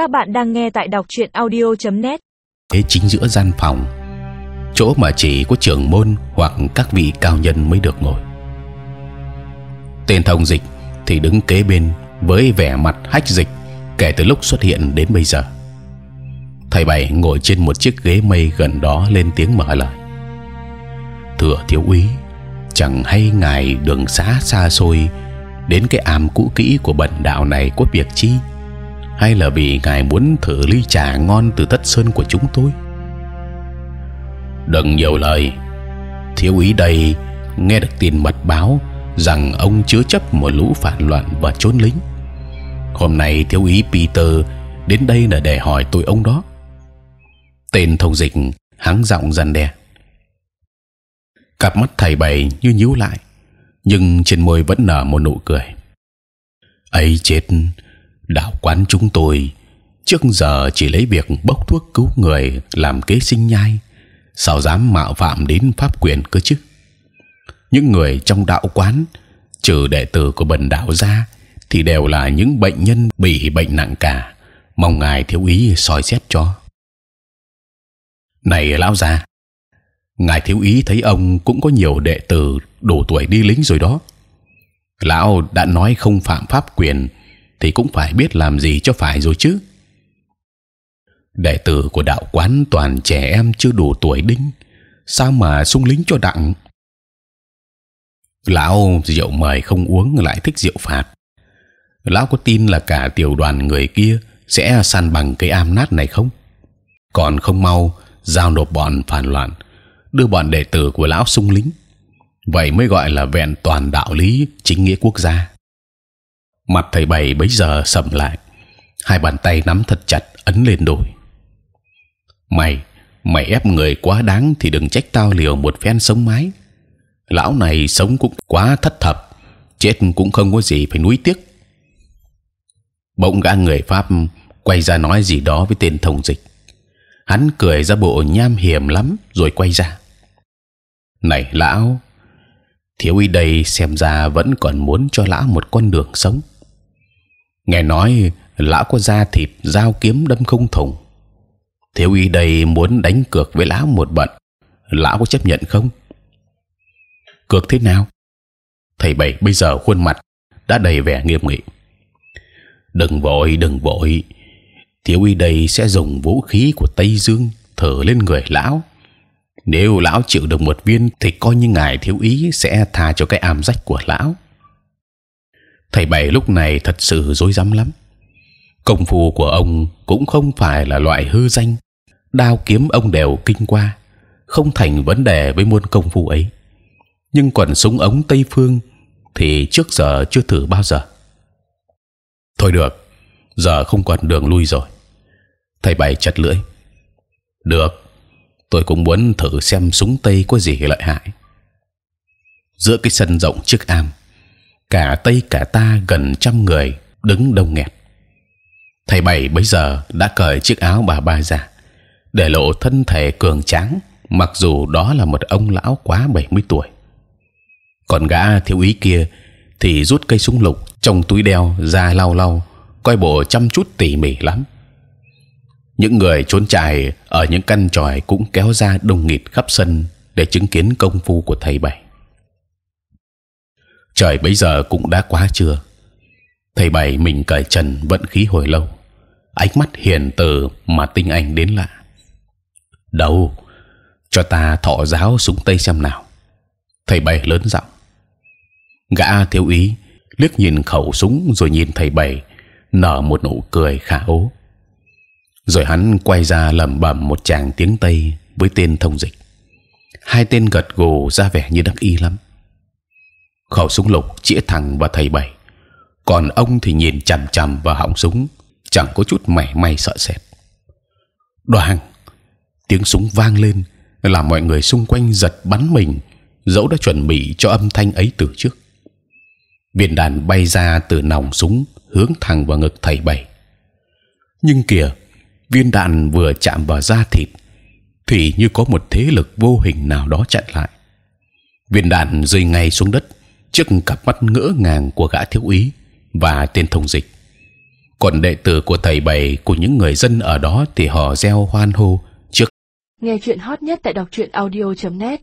Các bạn đang nghe tại đọc truyện audio.net. Thế chính giữa gian phòng, chỗ mà chỉ có trưởng môn hoặc các vị cao nhân mới được ngồi. Tên thông dịch thì đứng kế bên với vẻ mặt hách dịch kể từ lúc xuất hiện đến bây giờ. Thầy bảy ngồi trên một chiếc ghế mây gần đó lên tiếng mở lời. Thưa thiếu úy, chẳng hay ngài đường xá xa xôi đến cái am cũ kỹ của bần đạo này có việc chi? Hay là vì ngài muốn thử ly trà ngon từ tất sơn của chúng tôi? Đừng nhiều lời. Thiếu úy đây nghe được tin mật báo rằng ông chứa chấp một lũ phản loạn và trốn lính. Hôm nay thiếu úy Peter đến đây là để hỏi tôi ông đó. Tên thông dịch hắng giọng dằn đe. Cặp mắt thầy bày như nhíu lại, nhưng trên môi vẫn nở một nụ cười. ấy chết đạo quán chúng tôi trước giờ chỉ lấy việc bốc thuốc cứu người làm kế sinh nhai, sao dám mạo phạm đến pháp quyền cơ chứ? Những người trong đạo quán, trừ đệ tử của bần đạo ra, thì đều là những bệnh nhân bị bệnh nặng cả. Mong ngài thiếu ý soi xét cho. Này lão già, ngài thiếu ý thấy ông cũng có nhiều đệ tử đủ tuổi đi lính rồi đó. Lão đã nói không phạm pháp quyền thì cũng phải biết làm gì cho phải rồi chứ. Đệ tử của đạo quán toàn trẻ em chưa đủ tuổi đinh, sao mà sung lính cho đặng? Lão rượu mời không uống lại thích rượu phạt. Lão có tin là cả tiểu đoàn người kia sẽ san bằng cái am nát này không? Còn không mau giao nộp bọn phản loạn, đưa bọn đệ tử của lão sung lính. Vậy mới gọi là vẹn toàn đạo lý chính nghĩa quốc gia mặt thầy bảy bấy giờ sầm lại. Hai bàn tay nắm thật chặt, ấn lên đùi. mày mày ép người quá đáng thì đừng trách tao liều một phen sống mái. Lão này sống cũng quá thất thập, chết cũng không có gì phải nuối tiếc. Bỗng gã người pháp quay ra nói gì đó với tên thông dịch. Hắn cười ra bộ nham hiểm lắm rồi quay ra. Này lão, thiếu y đây xem ra vẫn còn muốn cho lão một con đường sống nghe nói lão có da thịt, dao kiếm đâm không thủng thiếu y đây muốn đánh cược với lão một bận lão có chấp nhận không? Cược thế nào? Thầy bảy, bây giờ khuôn mặt đã đầy vẻ nghiêm nghị. Đừng vội đừng vội. Thiếu y đây sẽ dùng vũ khí của tây dương thở lên người lão. Nếu lão chịu được một viên thì coi như ngài thiếu ý sẽ tha cho cái am rách của lão thầy bảy lúc này thật sự dối rắm lắm. Công phu của ông cũng không phải là loại hư danh. Đao kiếm ông đều kinh qua, không thành vấn đề với môn công phu ấy. Nhưng còn súng ống tây phương thì trước giờ chưa thử bao giờ. Thôi được, giờ không còn đường lui rồi. Thầy bảy chặt lưỡi. Được, tôi cũng muốn thử xem súng tây có gì lợi hại. Giữa cái sân rộng trước am cả tây cả ta gần trăm người đứng đông nghẹt. Thầy bảy bây giờ đã cởi chiếc áo bà ba ra, để lộ thân thể cường tráng, mặc dù đó là một ông lão quá 70 tuổi. Còn gã thiếu úy kia thì rút cây súng lục trong túi đeo ra lau lau, coi bộ chăm chút tỉ mỉ lắm. Những người trốn trại ở những căn tròi cũng kéo ra đông nghịt khắp sân để chứng kiến công phu của thầy bảy trời bây giờ cũng đã quá trưa. Thầy bảy mình cởi trần vận khí hồi lâu. Ánh mắt hiền từ mà tinh anh đến lạ. Đâu, cho ta thọ giáo súng tây xem nào. Thầy bảy lớn giọng. Gã thiếu ý liếc nhìn khẩu súng rồi nhìn thầy bảy nở một nụ cười khả ố. Rồi hắn quay ra lẩm bẩm một tràng tiếng tây với tên thông dịch. Hai tên gật gù ra vẻ như đắc ý lắm khẩu súng lục chĩa thẳng vào thầy bảy. Còn ông thì nhìn chằm chằm vào họng súng, chẳng có chút mảy may sợ sệt. Đoàn, tiếng súng vang lên, làm mọi người xung quanh giật bắn mình, dẫu đã chuẩn bị cho âm thanh ấy từ trước. Viên đạn bay ra từ nòng súng, hướng thẳng vào ngực thầy bảy. Nhưng kìa, viên đạn vừa chạm vào da thịt, thì như có một thế lực vô hình nào đó chặn lại. Viên đạn rơi ngay xuống đất trước cặp mắt ngỡ ngàng của gã thiếu úy và tên thông dịch. Còn đệ tử của thầy bảy của những người dân ở đó thì họ reo hoan hô trước. Nghe chuyện hot nhất tại đọc truyện audio.net